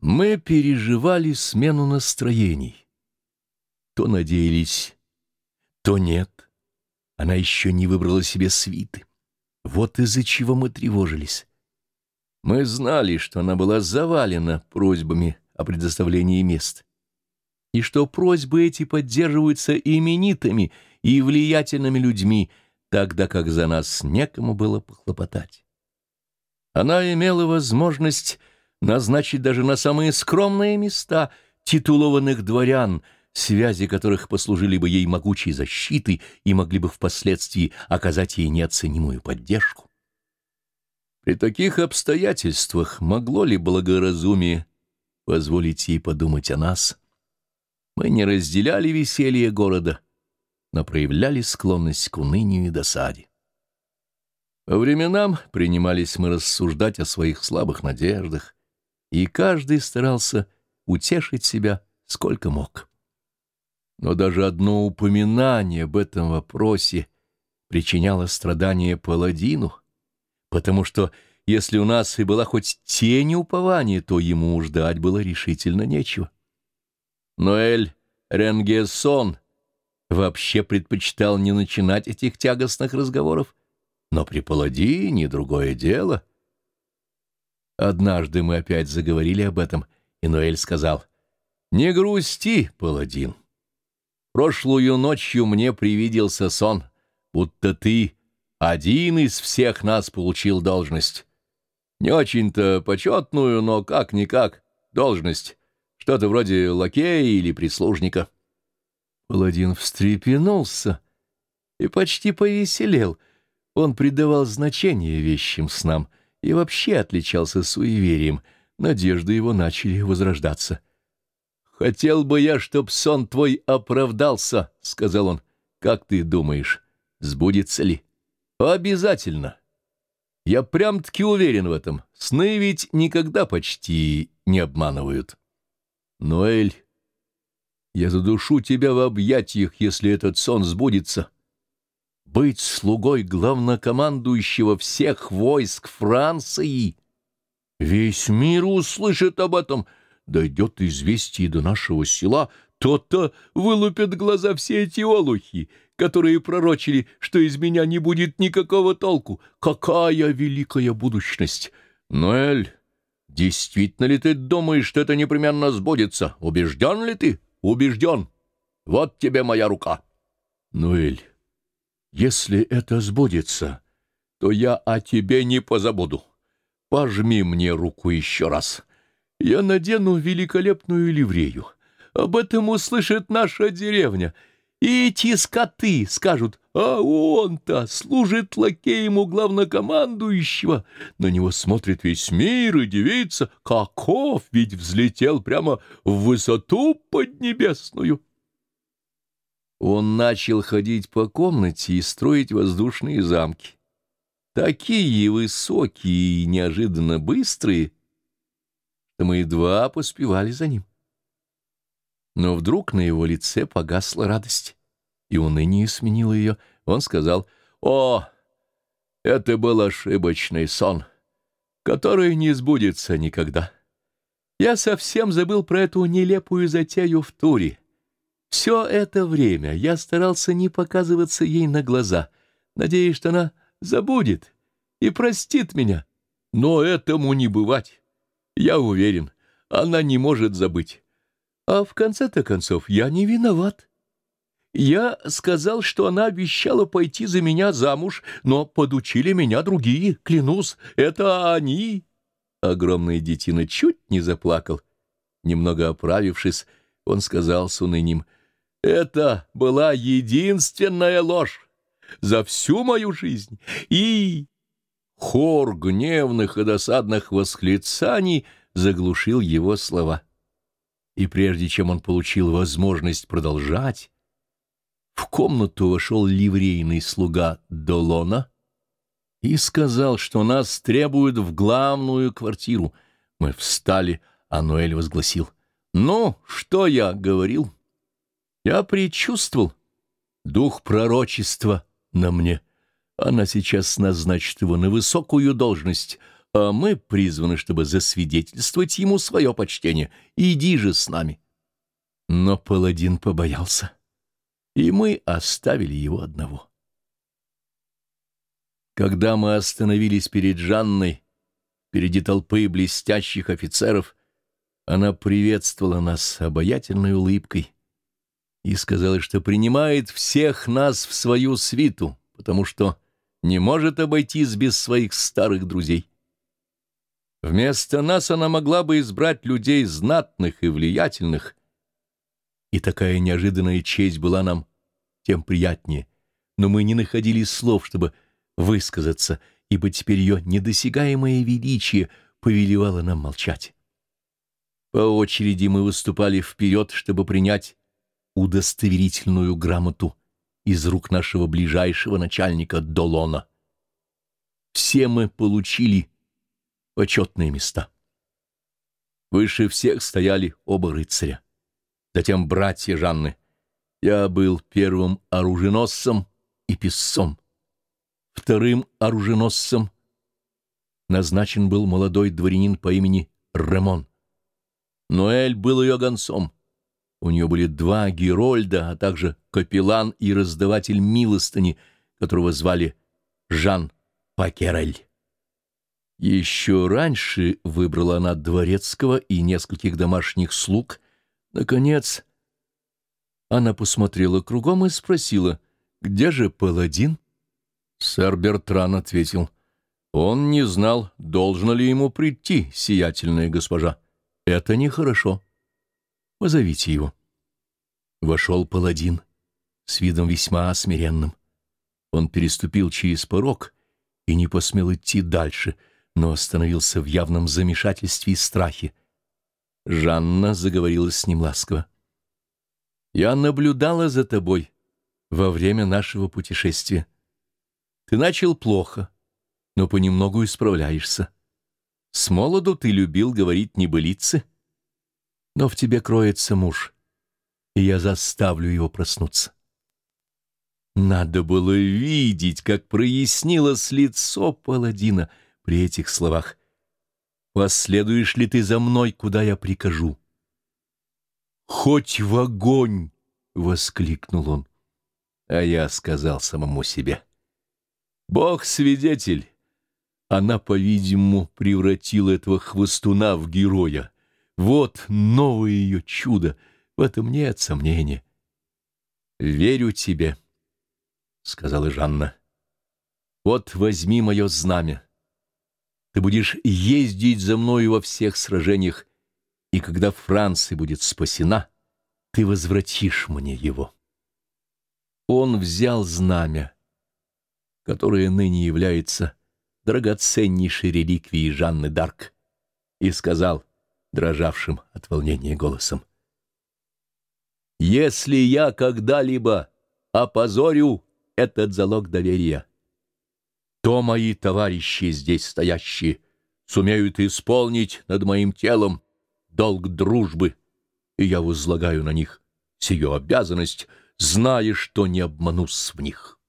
Мы переживали смену настроений. То надеялись, то нет. Она еще не выбрала себе свиты. Вот из-за чего мы тревожились. Мы знали, что она была завалена просьбами о предоставлении мест, и что просьбы эти поддерживаются именитыми и влиятельными людьми, тогда как за нас некому было похлопотать. Она имела возможность назначить даже на самые скромные места титулованных дворян, связи которых послужили бы ей могучей защитой и могли бы впоследствии оказать ей неоценимую поддержку. При таких обстоятельствах могло ли благоразумие позволить ей подумать о нас? Мы не разделяли веселье города, но проявляли склонность к унынию и досаде. По временам принимались мы рассуждать о своих слабых надеждах, и каждый старался утешить себя сколько мог. Но даже одно упоминание об этом вопросе причиняло страдания паладину, потому что если у нас и была хоть тень упования, то ему ждать было решительно нечего. Ноэль Ренгессон вообще предпочитал не начинать этих тягостных разговоров, но при паладине другое дело — Однажды мы опять заговорили об этом, и Ноэль сказал, «Не грусти, паладин. Прошлую ночью мне привиделся сон, будто ты один из всех нас получил должность. Не очень-то почетную, но как-никак должность. Что-то вроде лакея или прислужника». Паладин встрепенулся и почти повеселел. Он придавал значение вещим снам — и вообще отличался суеверием. Надежды его начали возрождаться. «Хотел бы я, чтоб сон твой оправдался», — сказал он. «Как ты думаешь, сбудется ли?» «Обязательно. Я прям-таки уверен в этом. Сны ведь никогда почти не обманывают». «Ноэль, я задушу тебя в объятиях, если этот сон сбудется» быть слугой главнокомандующего всех войск Франции. Весь мир услышит об этом, дойдет известие до нашего села, то-то вылупят глаза все эти олухи, которые пророчили, что из меня не будет никакого толку. Какая великая будущность! Ноэль, действительно ли ты думаешь, что это непременно сбудется? Убежден ли ты? Убежден. Вот тебе моя рука. Ноэль, если это сбудется, то я о тебе не позабуду. Пожми мне руку еще раз. Я надену великолепную ливрею. Об этом услышит наша деревня. И эти скоты скажут, а он-то служит лакеем у главнокомандующего. На него смотрит весь мир и дивится, каков ведь взлетел прямо в высоту поднебесную. Он начал ходить по комнате и строить воздушные замки. Такие высокие и неожиданно быстрые, что мы едва поспевали за ним. Но вдруг на его лице погасла радость, и уныние сменило ее. Он сказал, «О, это был ошибочный сон, который не сбудется никогда. Я совсем забыл про эту нелепую затею в туре». Все это время я старался не показываться ей на глаза, надеясь, что она забудет и простит меня. Но этому не бывать. Я уверен, она не может забыть. А в конце-то концов я не виноват. Я сказал, что она обещала пойти за меня замуж, но подучили меня другие, клянусь, это они. Огромный детина чуть не заплакал. Немного оправившись, он сказал с унынием — это была единственная ложь за всю мою жизнь. И хор гневных и досадных восклицаний заглушил его слова. И прежде чем он получил возможность продолжать, в комнату вошел ливрейный слуга Долона и сказал, что нас требуют в главную квартиру. Мы встали, а Ноэль возгласил. «Ну, что я говорил?» Я предчувствовал дух пророчества на мне. Она сейчас назначит его на высокую должность, а мы призваны, чтобы засвидетельствовать ему свое почтение. Иди же с нами». Но паладин побоялся, и мы оставили его одного. Когда мы остановились перед Жанной, впереди толпы блестящих офицеров, она приветствовала нас обаятельной улыбкой и сказала, что принимает всех нас в свою свиту, потому что не может обойтись без своих старых друзей. Вместо нас она могла бы избрать людей знатных и влиятельных, и такая неожиданная честь была нам тем приятнее, но мы не находили слов, чтобы высказаться, ибо теперь ее недосягаемое величие повелевало нам молчать. По очереди мы выступали вперед, чтобы принять удостоверительную грамоту из рук нашего ближайшего начальника Долона. Все мы получили почетные места. Выше всех стояли оба рыцаря, затем братья Жанны. Я был первым оруженосцем и писцом. Вторым оруженосцем назначен был молодой дворянин по имени Ремон. Ноэль был ее гонцом. У нее были два Герольда, а также капеллан и раздаватель милостыни, которого звали Жан Пакерель. Еще раньше выбрала она дворецкого и нескольких домашних слуг. Наконец, она посмотрела кругом и спросила, где же паладин? Сэр Бертран ответил, он не знал, должно ли ему прийти, сиятельная госпожа. Это нехорошо. Позовите его. Вошел паладин с видом весьма смиренным. Он переступил через порог и не посмел идти дальше, но остановился в явном замешательстве и страхе. Жанна заговорила с ним ласково. «Я наблюдала за тобой во время нашего путешествия. Ты начал плохо, но понемногу исправляешься. С молоду ты любил говорить небылицы, но в тебе кроется муж, и я заставлю его проснуться. Надо было видеть, как прояснилось лицо паладина при этих словах. «Последуешь ли ты за мной, куда я прикажу?» «Хоть в огонь!» — воскликнул он. А я сказал самому себе. «Бог свидетель, она, по-видимому, превратила этого хвостуна в героя. Вот новое ее чудо, в этом нет сомнения. «Верю тебе», — сказала Жанна. «Вот возьми мое знамя. Ты будешь ездить за мною во всех сражениях, и когда Франция будет спасена, ты возвратишь мне его». Он взял знамя, которое ныне является драгоценнейшей реликвии Жанны Дарк, и сказал, дрожавшим от волнения голосом, «Если я когда-либо опозорю этот залог доверия, то мои товарищи здесь стоящие сумеют исполнить над моим телом долг дружбы, и я возлагаю на них сию обязанность, зная, что не обманусь в них».